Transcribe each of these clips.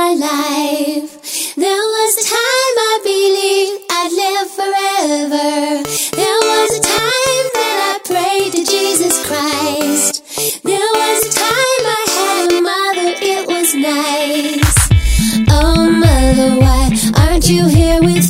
my life. There was a time I believed I'd live forever. There was a time that I prayed to Jesus Christ. There was a time I had a mother, it was nice. Oh, mother, why aren't you here with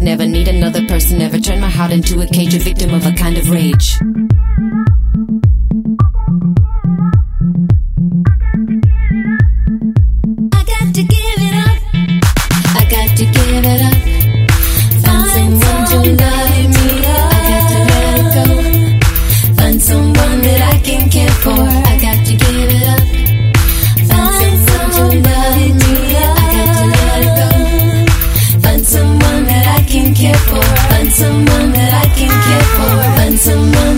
would never need another person, never turn my heart into a cage, a victim of a kind of rage. and